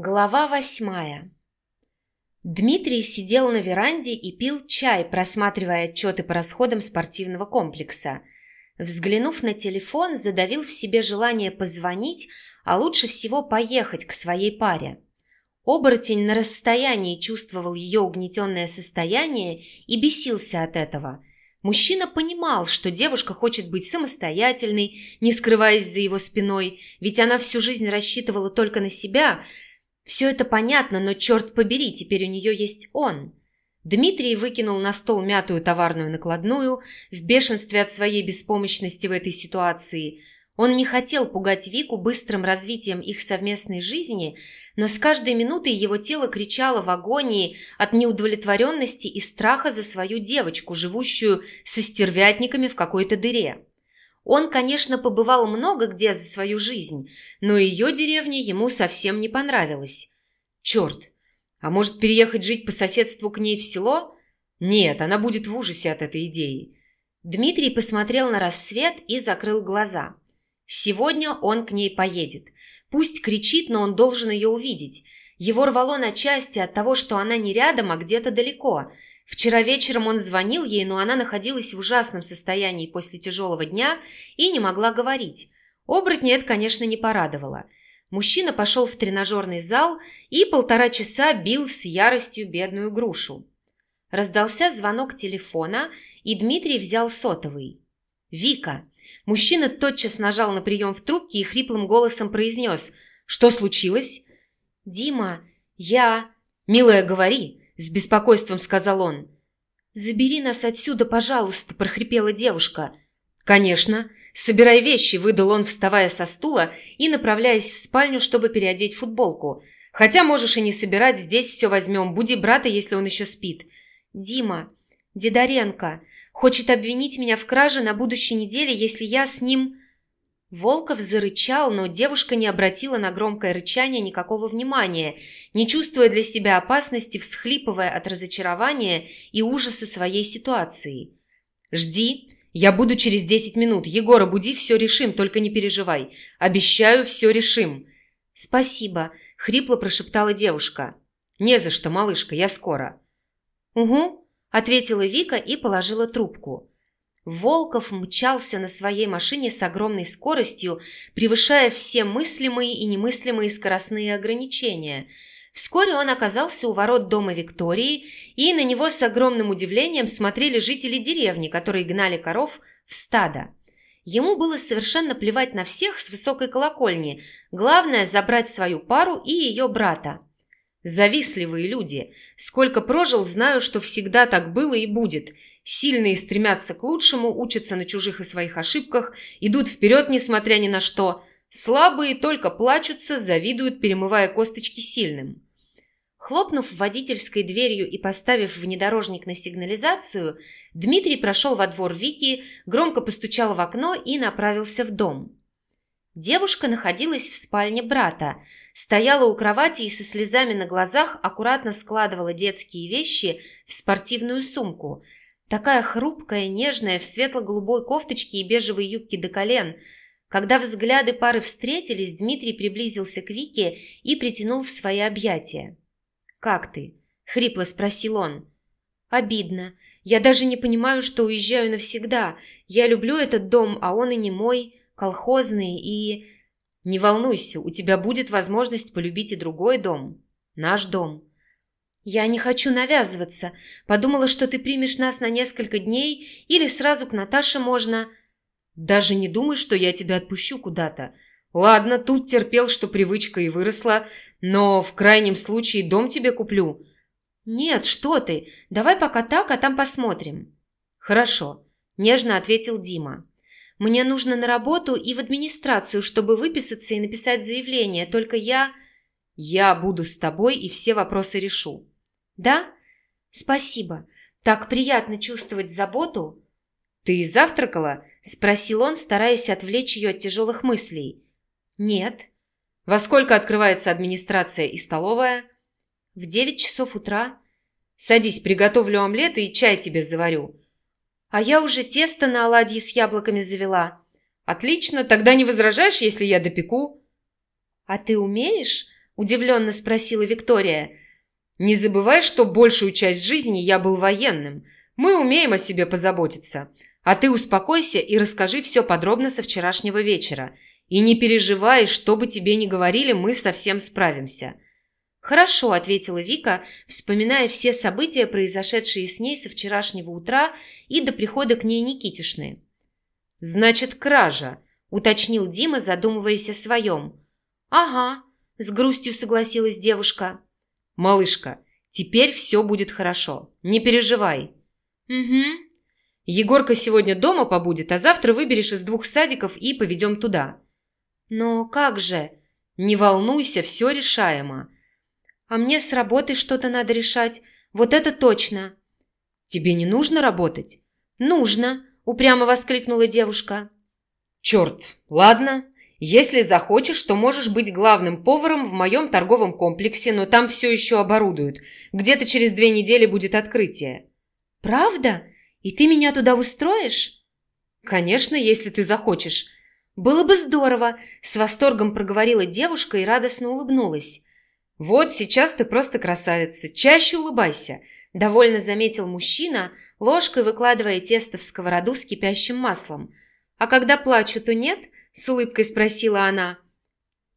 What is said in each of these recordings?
Глава восьмая Дмитрий сидел на веранде и пил чай, просматривая отчеты по расходам спортивного комплекса. Взглянув на телефон, задавил в себе желание позвонить, а лучше всего поехать к своей паре. Оборотень на расстоянии чувствовал ее угнетенное состояние и бесился от этого. Мужчина понимал, что девушка хочет быть самостоятельной, не скрываясь за его спиной, ведь она всю жизнь рассчитывала только на себя – все это понятно, но черт побери, теперь у нее есть он. Дмитрий выкинул на стол мятую товарную накладную в бешенстве от своей беспомощности в этой ситуации. Он не хотел пугать Вику быстрым развитием их совместной жизни, но с каждой минутой его тело кричало в агонии от неудовлетворенности и страха за свою девочку, живущую со стервятниками в какой-то дыре. Он, конечно, побывал много где за свою жизнь, но ее деревня ему совсем не понравилась. Черт, а может переехать жить по соседству к ней в село? Нет, она будет в ужасе от этой идеи. Дмитрий посмотрел на рассвет и закрыл глаза. Сегодня он к ней поедет. Пусть кричит, но он должен ее увидеть. Его рвало на части от того, что она не рядом, а где-то далеко – Вчера вечером он звонил ей, но она находилась в ужасном состоянии после тяжелого дня и не могла говорить. Оборотня это, конечно, не порадовало. Мужчина пошел в тренажерный зал и полтора часа бил с яростью бедную грушу. Раздался звонок телефона, и Дмитрий взял сотовый. «Вика!» Мужчина тотчас нажал на прием в трубке и хриплым голосом произнес «Что случилось?» «Дима, я...» «Милая, говори!» С беспокойством сказал он. «Забери нас отсюда, пожалуйста», – прохрипела девушка. «Конечно. Собирай вещи», – выдал он, вставая со стула и направляясь в спальню, чтобы переодеть футболку. «Хотя можешь и не собирать, здесь все возьмем. Буди брата, если он еще спит». «Дима, Дидоренко, хочет обвинить меня в краже на будущей неделе, если я с ним...» Волков зарычал, но девушка не обратила на громкое рычание никакого внимания, не чувствуя для себя опасности, всхлипывая от разочарования и ужаса своей ситуации. «Жди, я буду через десять минут. Егора, буди, все решим, только не переживай. Обещаю, все решим». «Спасибо», — хрипло прошептала девушка. «Не за что, малышка, я скоро». «Угу», — ответила Вика и положила трубку. Волков мчался на своей машине с огромной скоростью, превышая все мыслимые и немыслимые скоростные ограничения. Вскоре он оказался у ворот дома Виктории, и на него с огромным удивлением смотрели жители деревни, которые гнали коров в стадо. Ему было совершенно плевать на всех с высокой колокольни. Главное – забрать свою пару и ее брата. Завистливые люди. Сколько прожил, знаю, что всегда так было и будет – Сильные стремятся к лучшему, учатся на чужих и своих ошибках, идут вперед, несмотря ни на что. Слабые только плачутся, завидуют, перемывая косточки сильным. Хлопнув водительской дверью и поставив внедорожник на сигнализацию, Дмитрий прошел во двор Вики, громко постучал в окно и направился в дом. Девушка находилась в спальне брата, стояла у кровати и со слезами на глазах аккуратно складывала детские вещи в спортивную сумку – Такая хрупкая, нежная, в светло-голубой кофточке и бежевой юбке до колен. Когда взгляды пары встретились, Дмитрий приблизился к Вике и притянул в свои объятия. «Как ты?» — хрипло спросил он. «Обидно. Я даже не понимаю, что уезжаю навсегда. Я люблю этот дом, а он и не мой, колхозный, и...» «Не волнуйся, у тебя будет возможность полюбить и другой дом. Наш дом». «Я не хочу навязываться. Подумала, что ты примешь нас на несколько дней или сразу к Наташе можно...» «Даже не думай, что я тебя отпущу куда-то. Ладно, тут терпел, что привычка и выросла, но в крайнем случае дом тебе куплю». «Нет, что ты. Давай пока так, а там посмотрим». «Хорошо», – нежно ответил Дима. «Мне нужно на работу и в администрацию, чтобы выписаться и написать заявление, только я...» «Я буду с тобой и все вопросы решу». «Да? Спасибо. Так приятно чувствовать заботу». «Ты завтракала?» – спросил он, стараясь отвлечь ее от тяжелых мыслей. «Нет». «Во сколько открывается администрация и столовая?» «В девять часов утра». «Садись, приготовлю омлет и чай тебе заварю». «А я уже тесто на оладьи с яблоками завела». «Отлично, тогда не возражаешь, если я допеку?» «А ты умеешь?» удивленно спросила Виктория. «Не забывай, что большую часть жизни я был военным. Мы умеем о себе позаботиться. А ты успокойся и расскажи все подробно со вчерашнего вечера. И не переживай, что бы тебе ни говорили, мы совсем справимся». «Хорошо», – ответила Вика, вспоминая все события, произошедшие с ней со вчерашнего утра и до прихода к ней Никитишны. «Значит, кража», – уточнил Дима, задумываясь о своем. «Ага», – с грустью согласилась девушка. «Малышка, теперь все будет хорошо. Не переживай». «Угу». «Егорка сегодня дома побудет, а завтра выберешь из двух садиков и поведем туда». «Но как же?» «Не волнуйся, все решаемо. А мне с работой что-то надо решать. Вот это точно. Тебе не нужно работать? Нужно, упрямо воскликнула девушка. Черт, ладно. Если захочешь, то можешь быть главным поваром в моем торговом комплексе, но там все еще оборудуют. Где-то через две недели будет открытие. Правда? И ты меня туда устроишь? Конечно, если ты захочешь. Было бы здорово, с восторгом проговорила девушка и радостно улыбнулась. «Вот сейчас ты просто красавица, чаще улыбайся», – довольно заметил мужчина, ложкой выкладывая тесто в сковороду с кипящим маслом. «А когда плачу, то нет?» – с улыбкой спросила она.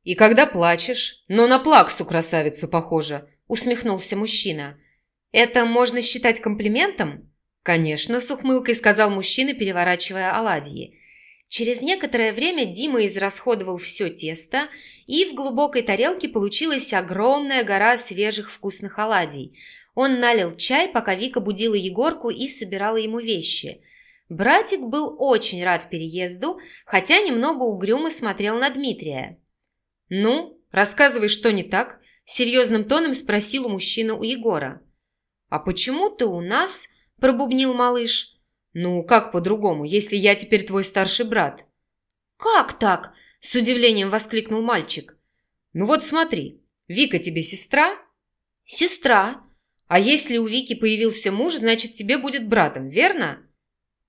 «И когда плачешь? Но на плаксу красавицу похоже», – усмехнулся мужчина. «Это можно считать комплиментом?» «Конечно», – с ухмылкой сказал мужчина, переворачивая оладьи. Через некоторое время Дима израсходовал все тесто, и в глубокой тарелке получилась огромная гора свежих вкусных оладий. Он налил чай, пока Вика будила Егорку и собирала ему вещи. Братик был очень рад переезду, хотя немного угрюмо смотрел на Дмитрия. «Ну, рассказывай, что не так?» – серьезным тоном спросил у мужчины у Егора. «А почему ты у нас?» – пробубнил малыш. «Ну, как по-другому, если я теперь твой старший брат?» «Как так?» – с удивлением воскликнул мальчик. «Ну вот смотри, Вика тебе сестра?» «Сестра. А если у Вики появился муж, значит, тебе будет братом, верно?»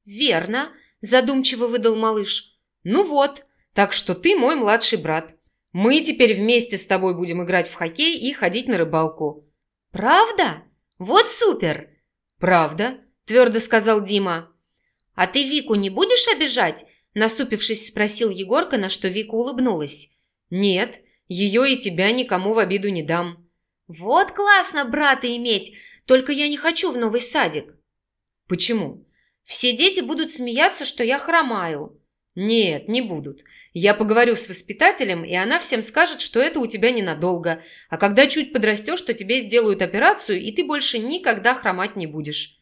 «Верно», – задумчиво выдал малыш. «Ну вот, так что ты мой младший брат. Мы теперь вместе с тобой будем играть в хоккей и ходить на рыбалку». «Правда? Вот супер!» «Правда», – твердо сказал Дима. «А ты Вику не будешь обижать?» Насупившись, спросил Егорка, на что Вика улыбнулась. «Нет, ее и тебя никому в обиду не дам». «Вот классно брата иметь, только я не хочу в новый садик». «Почему?» «Все дети будут смеяться, что я хромаю». «Нет, не будут. Я поговорю с воспитателем, и она всем скажет, что это у тебя ненадолго, а когда чуть подрастешь, то тебе сделают операцию, и ты больше никогда хромать не будешь».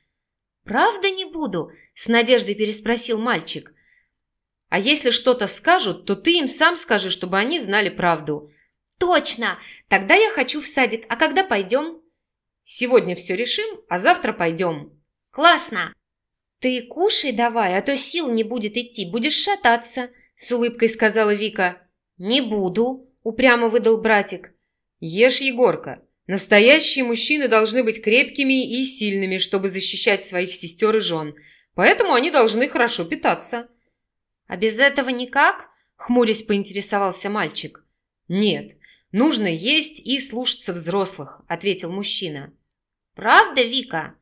«Правда не буду?» – с надеждой переспросил мальчик. «А если что-то скажут, то ты им сам скажи, чтобы они знали правду». «Точно! Тогда я хочу в садик. А когда пойдем?» «Сегодня все решим, а завтра пойдем». «Классно!» «Ты кушай давай, а то сил не будет идти, будешь шататься», – с улыбкой сказала Вика. «Не буду», – упрямо выдал братик. «Ешь, Егорка, Настоящие мужчины должны быть крепкими и сильными, чтобы защищать своих сестер и жен. Поэтому они должны хорошо питаться. А без этого никак? Хмурясь поинтересовался мальчик. Нет, нужно есть и слушаться взрослых, ответил мужчина. Правда, Вика?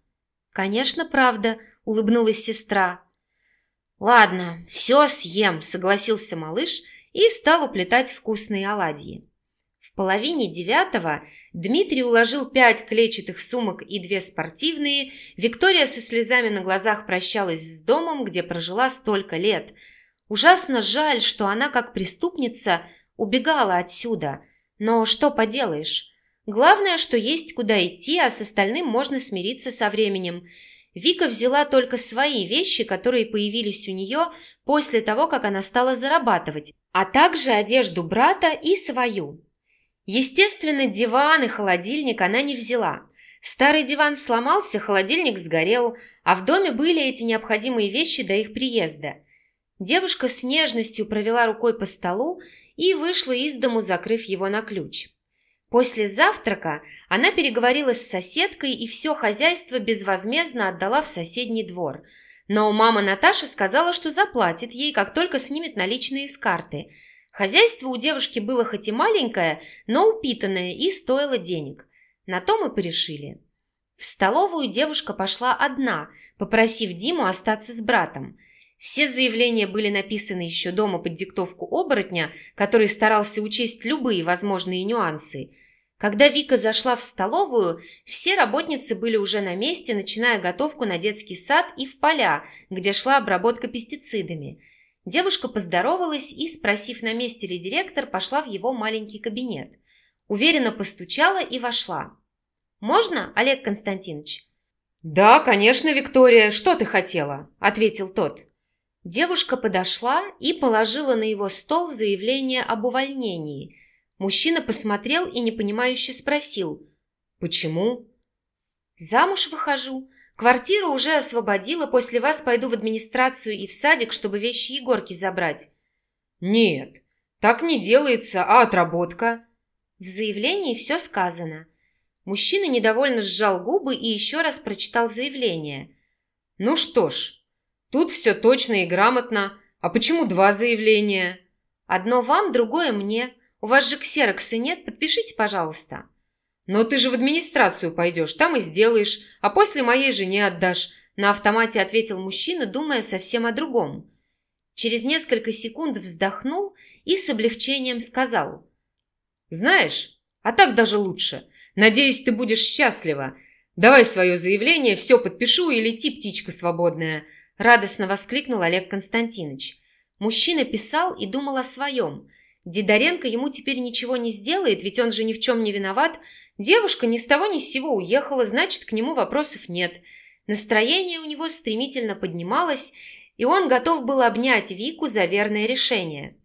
Конечно, правда, улыбнулась сестра. Ладно, все съем, согласился малыш и стал уплетать вкусные оладьи половине девятого Дмитрий уложил пять клетчатых сумок и две спортивные. Виктория со слезами на глазах прощалась с домом, где прожила столько лет. Ужасно жаль, что она, как преступница, убегала отсюда. Но что поделаешь? Главное, что есть куда идти, а с остальным можно смириться со временем. Вика взяла только свои вещи, которые появились у нее после того, как она стала зарабатывать, а также одежду брата и свою. Естественно, диван и холодильник она не взяла. Старый диван сломался, холодильник сгорел, а в доме были эти необходимые вещи до их приезда. Девушка с нежностью провела рукой по столу и вышла из дому, закрыв его на ключ. После завтрака она переговорила с соседкой и все хозяйство безвозмездно отдала в соседний двор. Но мама Наташи сказала, что заплатит ей, как только снимет наличные с карты – Хозяйство у девушки было хоть и маленькое, но упитанное и стоило денег. На то мы порешили. В столовую девушка пошла одна, попросив Диму остаться с братом. Все заявления были написаны еще дома под диктовку оборотня, который старался учесть любые возможные нюансы. Когда Вика зашла в столовую, все работницы были уже на месте, начиная готовку на детский сад и в поля, где шла обработка пестицидами. Девушка поздоровалась и, спросив, на месте ли директор, пошла в его маленький кабинет. Уверенно постучала и вошла. «Можно, Олег Константинович?» «Да, конечно, Виктория. Что ты хотела?» – ответил тот. Девушка подошла и положила на его стол заявление об увольнении. Мужчина посмотрел и непонимающе спросил. «Почему?» «Замуж выхожу. Квартиру уже освободила, после вас пойду в администрацию и в садик, чтобы вещи Егорки забрать». «Нет, так не делается, а отработка?» В заявлении все сказано. Мужчина недовольно сжал губы и еще раз прочитал заявление. «Ну что ж, тут все точно и грамотно. А почему два заявления?» «Одно вам, другое мне. У вас же ксерокса нет, подпишите, пожалуйста». «Но ты же в администрацию пойдешь, там и сделаешь, а после моей жене отдашь», на автомате ответил мужчина, думая совсем о другом. Через несколько секунд вздохнул и с облегчением сказал. «Знаешь, а так даже лучше. Надеюсь, ты будешь счастлива. Давай свое заявление, все подпишу и лети, птичка свободная!» Радостно воскликнул Олег Константинович. Мужчина писал и думал о своем. Дидоренко ему теперь ничего не сделает, ведь он же ни в чем не виноват. Девушка ни с того ни с сего уехала, значит, к нему вопросов нет. Настроение у него стремительно поднималось, и он готов был обнять Вику за верное решение.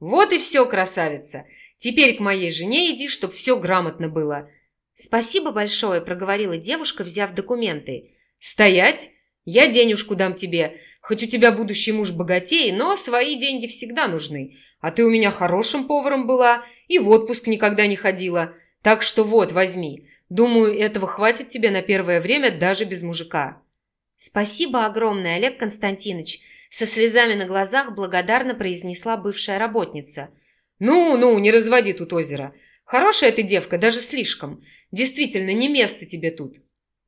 «Вот и все, красавица! Теперь к моей жене иди, чтоб все грамотно было!» «Спасибо большое», – проговорила девушка, взяв документы. «Стоять! Я денежку дам тебе. Хоть у тебя будущий муж богатей, но свои деньги всегда нужны. А ты у меня хорошим поваром была и в отпуск никогда не ходила. Так что вот, возьми. Думаю, этого хватит тебе на первое время даже без мужика». «Спасибо огромное, Олег Константинович», – со слезами на глазах благодарно произнесла бывшая работница. «Ну-ну, не разводи тут озеро. Хорошая ты девка, даже слишком. Действительно, не место тебе тут.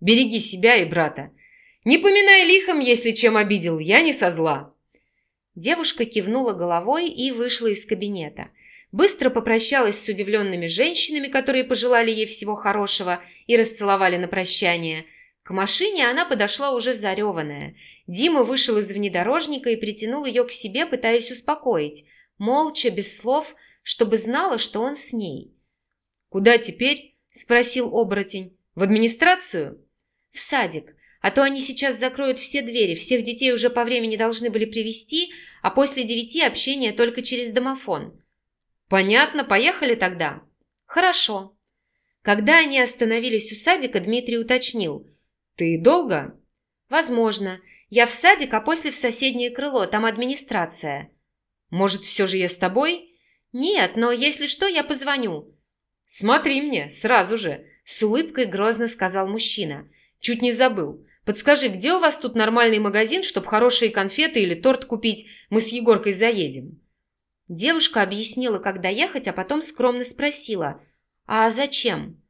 Береги себя и брата. Не поминай лихом, если чем обидел, я не со зла». Девушка кивнула головой и вышла из кабинета. Быстро попрощалась с удивленными женщинами, которые пожелали ей всего хорошего и расцеловали на прощание. К машине она подошла уже зареванная. Дима вышел из внедорожника и притянул ее к себе, пытаясь успокоить. Молча, без слов, чтобы знала, что он с ней. «Куда теперь?» спросил оборотень. «В администрацию?» «В садик. А то они сейчас закроют все двери, всех детей уже по времени должны были привести, а после девяти общение только через домофон». «Понятно, поехали тогда?» «Хорошо». Когда они остановились у садика, Дмитрий уточнил. «Ты долго?» «Возможно. Я в садик, а после в соседнее крыло, там администрация». «Может, все же я с тобой?» «Нет, но если что, я позвоню. «Смотри мне, сразу же!» – с улыбкой грозно сказал мужчина. «Чуть не забыл. Подскажи, где у вас тут нормальный магазин, чтобы хорошие конфеты или торт купить? Мы с Егоркой заедем». Девушка объяснила, как доехать, а потом скромно спросила. «А зачем?»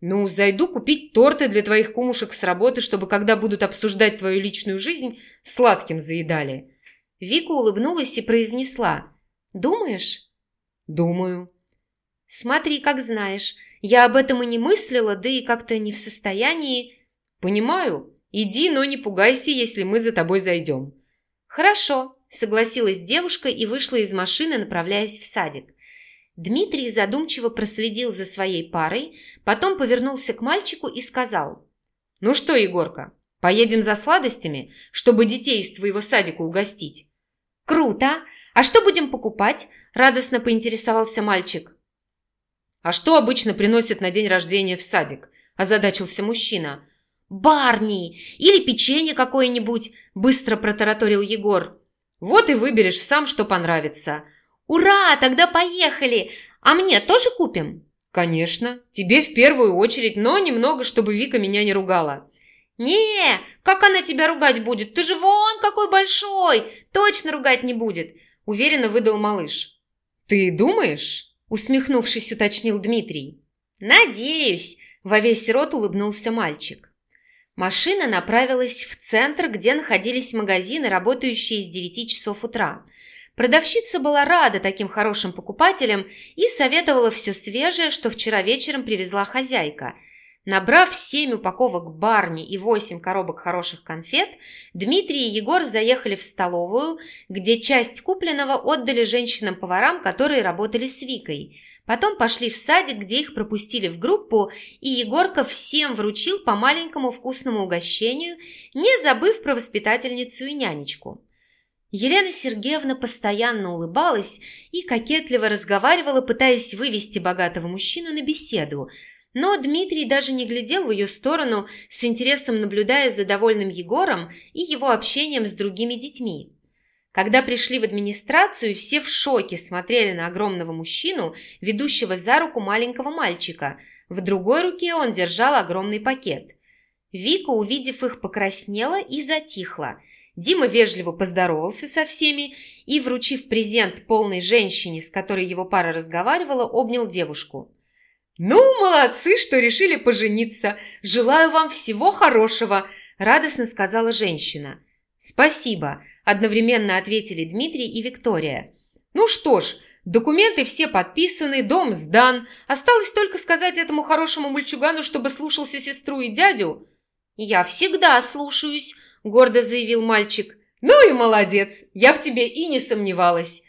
«Ну, зайду купить торты для твоих кумушек с работы, чтобы, когда будут обсуждать твою личную жизнь, сладким заедали». Вика улыбнулась и произнесла. «Думаешь?» «Думаю». «Смотри, как знаешь. Я об этом и не мыслила, да и как-то не в состоянии...» «Понимаю. Иди, но не пугайся, если мы за тобой зайдем». «Хорошо», – согласилась девушка и вышла из машины, направляясь в садик. Дмитрий задумчиво проследил за своей парой, потом повернулся к мальчику и сказал. «Ну что, Егорка, поедем за сладостями, чтобы детей из твоего садика угостить?» «Круто! А что будем покупать?» – радостно поинтересовался мальчик. «А что обычно приносят на день рождения в садик?» – озадачился мужчина. «Барни! Или печенье какое-нибудь!» – быстро протараторил Егор. «Вот и выберешь сам, что понравится». «Ура! Тогда поехали! А мне тоже купим?» «Конечно. Тебе в первую очередь, но немного, чтобы Вика меня не ругала». «Не, как она тебя ругать будет? Ты же вон какой большой! Точно ругать не будет!» – уверенно выдал малыш. «Ты думаешь?» – усмехнувшись, уточнил Дмитрий. «Надеюсь», – во весь рот улыбнулся мальчик. Машина направилась в центр, где находились магазины, работающие с 9 часов утра. Продавщица была рада таким хорошим покупателям и советовала все свежее, что вчера вечером привезла хозяйка – Набрав семь упаковок барни и восемь коробок хороших конфет, Дмитрий и Егор заехали в столовую, где часть купленного отдали женщинам-поварам, которые работали с Викой. Потом пошли в садик, где их пропустили в группу, и Егорка всем вручил по маленькому вкусному угощению, не забыв про воспитательницу и нянечку. Елена Сергеевна постоянно улыбалась и кокетливо разговаривала, пытаясь вывести богатого мужчину на беседу – но Дмитрий даже не глядел в ее сторону, с интересом наблюдая за довольным Егором и его общением с другими детьми. Когда пришли в администрацию, все в шоке смотрели на огромного мужчину, ведущего за руку маленького мальчика. В другой руке он держал огромный пакет. Вика, увидев их, покраснела и затихла. Дима вежливо поздоровался со всеми и, вручив презент полной женщине, с которой его пара разговаривала, обнял девушку. «Ну, молодцы, что решили пожениться. Желаю вам всего хорошего», – радостно сказала женщина. «Спасибо», – одновременно ответили Дмитрий и Виктория. «Ну что ж, документы все подписаны, дом сдан. Осталось только сказать этому хорошему мальчугану, чтобы слушался сестру и дядю». «Я всегда слушаюсь», – гордо заявил мальчик. «Ну и молодец, я в тебе и не сомневалась».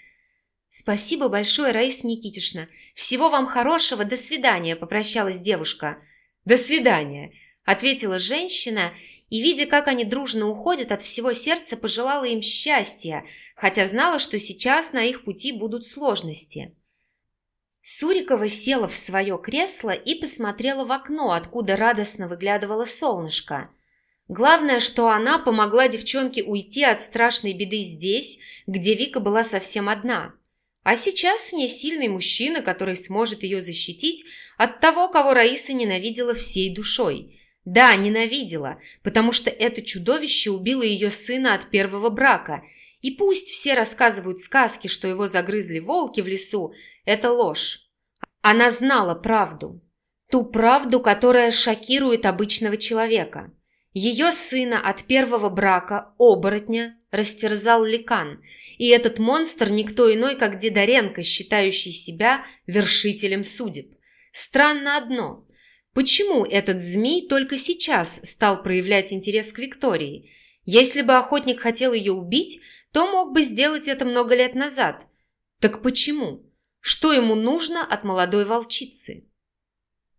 «Спасибо большое, Раиса Никитишна. Всего вам хорошего. До свидания», – попрощалась девушка. «До свидания», – ответила женщина, и, видя, как они дружно уходят, от всего сердца пожелала им счастья, хотя знала, что сейчас на их пути будут сложности. Сурикова села в свое кресло и посмотрела в окно, откуда радостно выглядывало солнышко. Главное, что она помогла девчонке уйти от страшной беды здесь, где Вика была совсем одна – а сейчас с ней сильный мужчина, который сможет ее защитить от того, кого Раиса ненавидела всей душой. Да, ненавидела, потому что это чудовище убило ее сына от первого брака. И пусть все рассказывают сказки, что его загрызли волки в лесу, это ложь. Она знала правду. Ту правду, которая шокирует обычного человека. Ее сына от первого брака, оборотня, растерзал ликан, и этот монстр никто иной, как Дидоренко, считающий себя вершителем судеб. Странно одно. Почему этот змей только сейчас стал проявлять интерес к Виктории? Если бы охотник хотел ее убить, то мог бы сделать это много лет назад. Так почему? Что ему нужно от молодой волчицы?